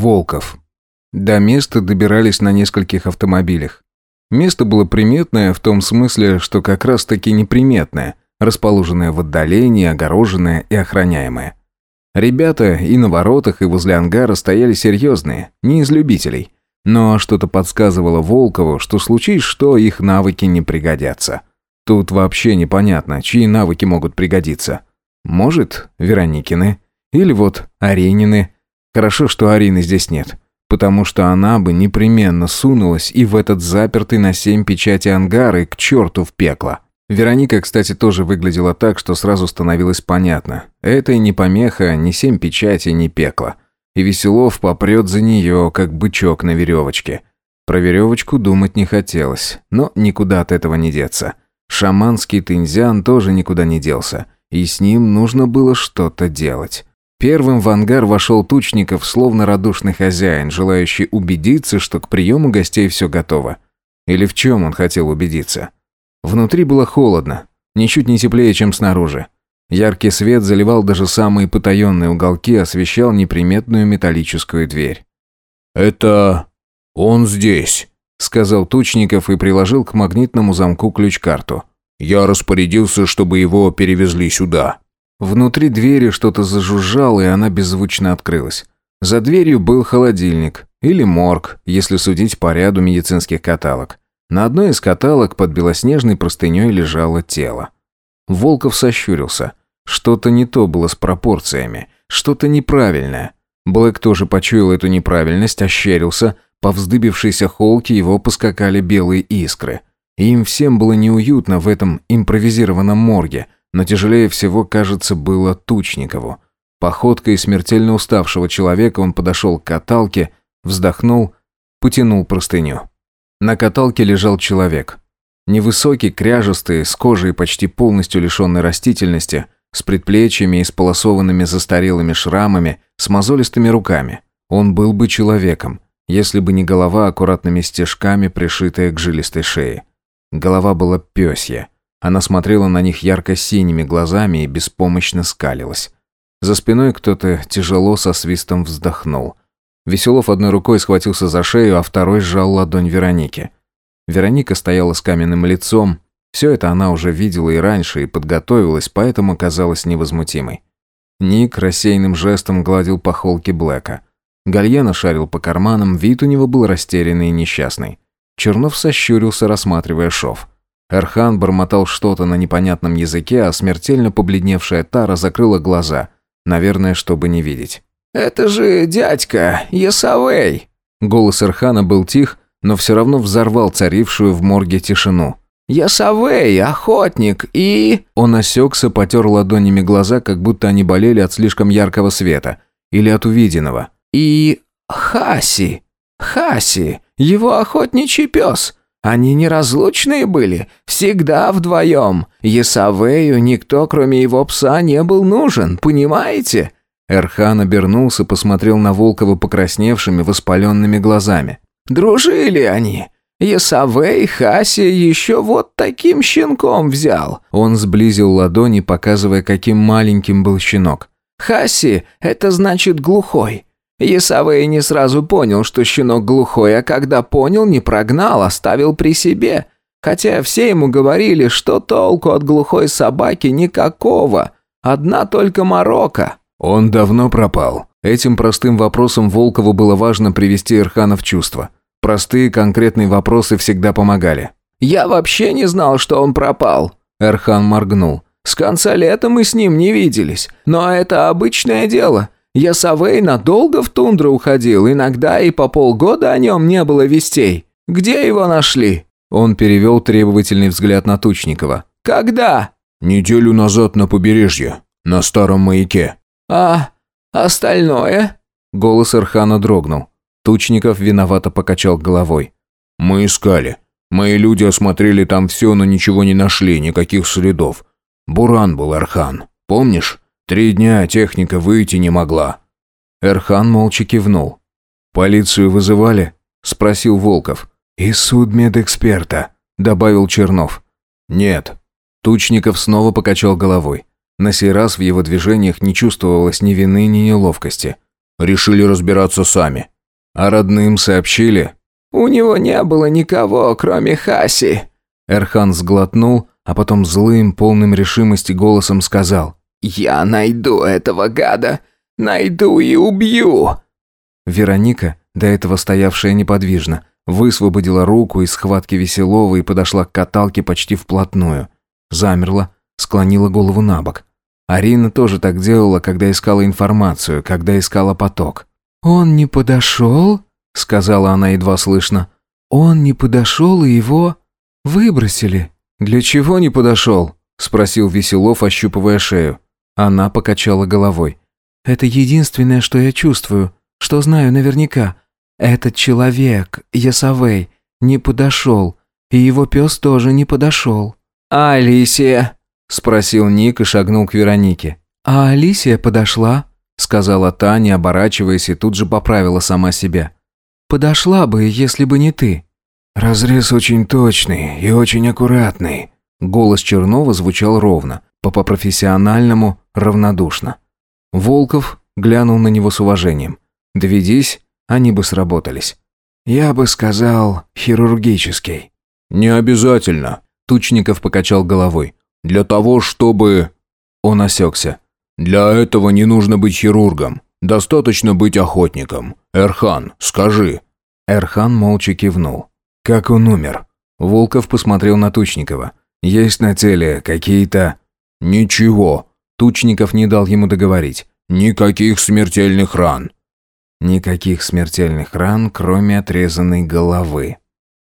Волков. До места добирались на нескольких автомобилях. Место было приметное в том смысле, что как раз-таки неприметное, расположенное в отдалении, огороженное и охраняемое. Ребята и на воротах, и возле ангара стояли серьезные, не из любителей. Но что-то подсказывало Волкову, что случись что, их навыки не пригодятся. Тут вообще непонятно, чьи навыки могут пригодиться. Может, Вероникины. Или вот Аренины. Хорошо, что Арины здесь нет, потому что она бы непременно сунулась и в этот запертый на семь печати ангар и к черту в пекло. Вероника, кстати, тоже выглядела так, что сразу становилось понятно. Это и не помеха, ни семь печати, ни пекло. И Веселов попрет за нее, как бычок на веревочке. Про веревочку думать не хотелось, но никуда от этого не деться. Шаманский тензян тоже никуда не делся, и с ним нужно было что-то делать. Первым в ангар вошел Тучников, словно радушный хозяин, желающий убедиться, что к приему гостей все готово. Или в чем он хотел убедиться? Внутри было холодно, ничуть не теплее, чем снаружи. Яркий свет заливал даже самые потаенные уголки, освещал неприметную металлическую дверь. «Это... он здесь», — сказал Тучников и приложил к магнитному замку ключ-карту. «Я распорядился, чтобы его перевезли сюда». Внутри двери что-то зажужжало, и она беззвучно открылась. За дверью был холодильник, или морг, если судить по ряду медицинских каталог. На одной из каталог под белоснежной простыней лежало тело. Волков сощурился. Что-то не то было с пропорциями, что-то неправильное. Блэк тоже почуял эту неправильность, ощерился, по вздыбившейся холке его поскакали белые искры. Им всем было неуютно в этом импровизированном морге – но тяжелее всего, кажется, было Тучникову. Походкой смертельно уставшего человека он подошел к каталке, вздохнул, потянул простыню. На каталке лежал человек. Невысокий, кряжестый, с кожей почти полностью лишенной растительности, с предплечьями, исполосованными застарелыми шрамами, с мозолистыми руками. Он был бы человеком, если бы не голова аккуратными стежками, пришитая к жилистой шее. Голова была пёсья, она смотрела на них ярко-синими глазами и беспомощно скалилась. За спиной кто-то тяжело со свистом вздохнул. Веселов одной рукой схватился за шею, а второй сжал ладонь Вероники. Вероника стояла с каменным лицом. Все это она уже видела и раньше, и подготовилась, поэтому казалась невозмутимой. Ник рассеянным жестом гладил по холке Блэка. Гальяна шарил по карманам, вид у него был растерянный и несчастный. Чернов сощурился, рассматривая шов. Эрхан бормотал что-то на непонятном языке, а смертельно побледневшая Тара закрыла глаза, наверное, чтобы не видеть. «Это же дядька Ясавей!» Голос Эрхана был тих, но все равно взорвал царившую в морге тишину. «Ясавей, охотник и...» Он осекся, потер ладонями глаза, как будто они болели от слишком яркого света. Или от увиденного. «И... Хаси! Хаси! Его охотничий пес! Они неразлучные были, всегда вдвоем. Ясавею никто, кроме его пса, не был нужен, понимаете?» Эрхан обернулся, посмотрел на Волкова покрасневшими, воспаленными глазами. «Дружили они. Ясавей Хаси еще вот таким щенком взял». Он сблизил ладони, показывая, каким маленьким был щенок. «Хаси — это значит глухой. Ясавей не сразу понял, что щенок глухой, а когда понял, не прогнал, а оставил при себе. Хотя все ему говорили, что толку от глухой собаки никакого. Одна только морока. Он давно пропал. Этим простым вопросом Волкову было важно привести Ирхана в чувство. Простые конкретные вопросы всегда помогали. «Я вообще не знал, что он пропал», – Эрхан моргнул. «С конца лета мы с ним не виделись. Но это обычное дело. Я с Авей надолго в тундру уходил, иногда и по полгода о нем не было вестей. Где его нашли?» Он перевел требовательный взгляд на Тучникова. «Когда?» «Неделю назад на побережье, на старом маяке». «А остальное?» Голос Архана дрогнул. Тучников виновато покачал головой. «Мы искали. Мои люди осмотрели там все, но ничего не нашли, никаких следов. Буран был Архан, помнишь?» Три дня техника выйти не могла». Эрхан молча кивнул. «Полицию вызывали?» – спросил Волков. «И судмедэксперта», – добавил Чернов. «Нет». Тучников снова покачал головой. На сей раз в его движениях не чувствовалось ни вины, ни неловкости. Решили разбираться сами. А родным сообщили? «У него не было никого, кроме Хаси». Эрхан сглотнул, а потом злым, полным решимости голосом сказал. «Я найду этого гада! Найду и убью!» Вероника, до этого стоявшая неподвижно, высвободила руку из схватки Веселова и подошла к каталке почти вплотную. Замерла, склонила голову на бок. Арина тоже так делала, когда искала информацию, когда искала поток. «Он не подошел?» — сказала она едва слышно. «Он не подошел, и его выбросили». «Для чего не подошел?» — спросил Веселов, ощупывая шею. Она покачала головой. «Это единственное, что я чувствую, что знаю наверняка. Этот человек, Ясавей, не подошел, и его пес тоже не подошел». Алисия?» – спросил Ник и шагнул к Веронике. «А Алисия подошла», – сказала Таня, оборачиваясь, и тут же поправила сама себя. «Подошла бы, если бы не ты». «Разрез очень точный и очень аккуратный», – голос Чернова звучал ровно – по-профессиональному равнодушно. Волков глянул на него с уважением. «Доведись, они бы сработались». «Я бы сказал, хирургический». «Не обязательно», — Тучников покачал головой. «Для того, чтобы...» Он осекся. «Для этого не нужно быть хирургом. Достаточно быть охотником. Эрхан, скажи». Эрхан молча кивнул. «Как он умер?» Волков посмотрел на Тучникова. «Есть на теле какие-то...» «Ничего». Тучников не дал ему договорить. «Никаких смертельных ран». Никаких смертельных ран, кроме отрезанной головы.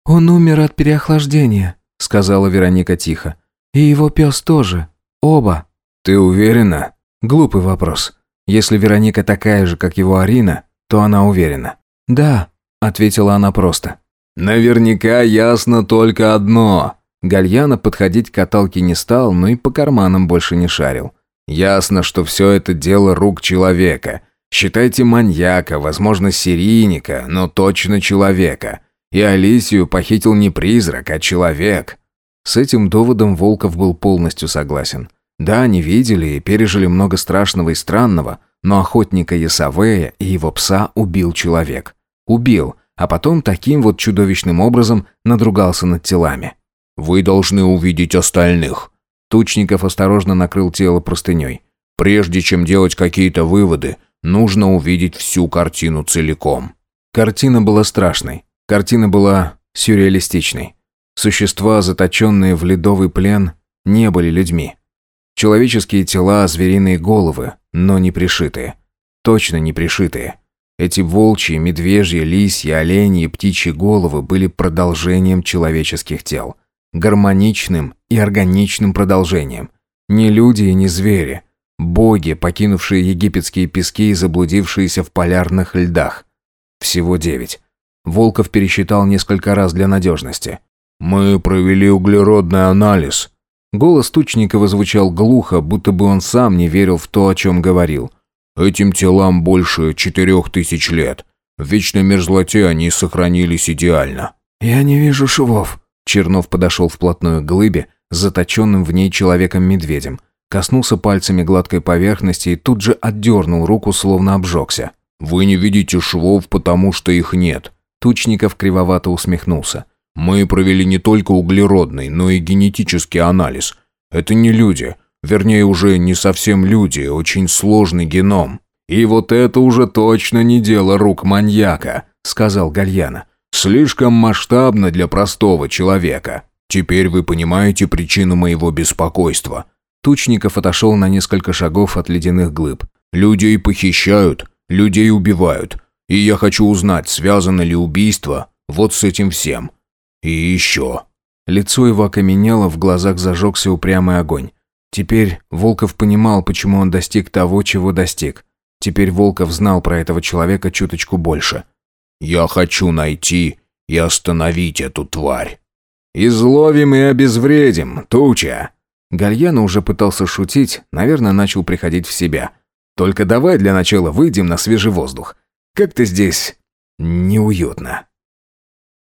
«Он умер от переохлаждения», — сказала Вероника тихо. «И его пес тоже. Оба». «Ты уверена?» Глупый вопрос. Если Вероника такая же, как его Арина, то она уверена. «Да», — ответила она просто. «Наверняка ясно только одно. Гальяна подходить к каталке не стал, но и по карманам больше не шарил. Ясно, что все это дело рук человека. Считайте маньяка, возможно, серийника, но точно человека. И Алисию похитил не призрак, а человек. С этим доводом Волков был полностью согласен. Да, они видели и пережили много страшного и странного, но охотника Ясавея и его пса убил человек. Убил, а потом таким вот чудовищным образом надругался над телами. Вы должны увидеть остальных». Тучников осторожно накрыл тело простыней. «Прежде чем делать какие-то выводы, нужно увидеть всю картину целиком». Картина была страшной. Картина была сюрреалистичной. Существа, заточенные в ледовый плен, не были людьми. Человеческие тела, звериные головы, но не пришитые. Точно не пришитые. Эти волчьи, медвежьи, лисьи, оленьи, птичьи головы были продолжением человеческих тел – гармоничным и органичным продолжением. Не люди и не звери. Боги, покинувшие египетские пески и заблудившиеся в полярных льдах. Всего девять. Волков пересчитал несколько раз для надежности. «Мы провели углеродный анализ». Голос Тучникова звучал глухо, будто бы он сам не верил в то, о чем говорил. «Этим телам больше четырех тысяч лет. В вечной мерзлоте они сохранились идеально». «Я не вижу швов», Чернов подошел вплотную к глыбе, заточенным в ней человеком-медведем, коснулся пальцами гладкой поверхности и тут же отдернул руку, словно обжегся. «Вы не видите швов, потому что их нет». Тучников кривовато усмехнулся. «Мы провели не только углеродный, но и генетический анализ. Это не люди. Вернее, уже не совсем люди, очень сложный геном». «И вот это уже точно не дело рук маньяка», — сказал Гальяна. Слишком масштабно для простого человека. Теперь вы понимаете причину моего беспокойства». Тучников отошел на несколько шагов от ледяных глыб. «Людей похищают, людей убивают. И я хочу узнать, связано ли убийство вот с этим всем. И еще». Лицо его окаменело, в глазах зажегся упрямый огонь. Теперь Волков понимал, почему он достиг того, чего достиг. Теперь Волков знал про этого человека чуточку больше. Я хочу найти и остановить эту тварь. Изловим и обезвредим, туча. Гальяно уже пытался шутить, наверное, начал приходить в себя. Только давай для начала выйдем на свежий воздух. Как-то здесь неуютно.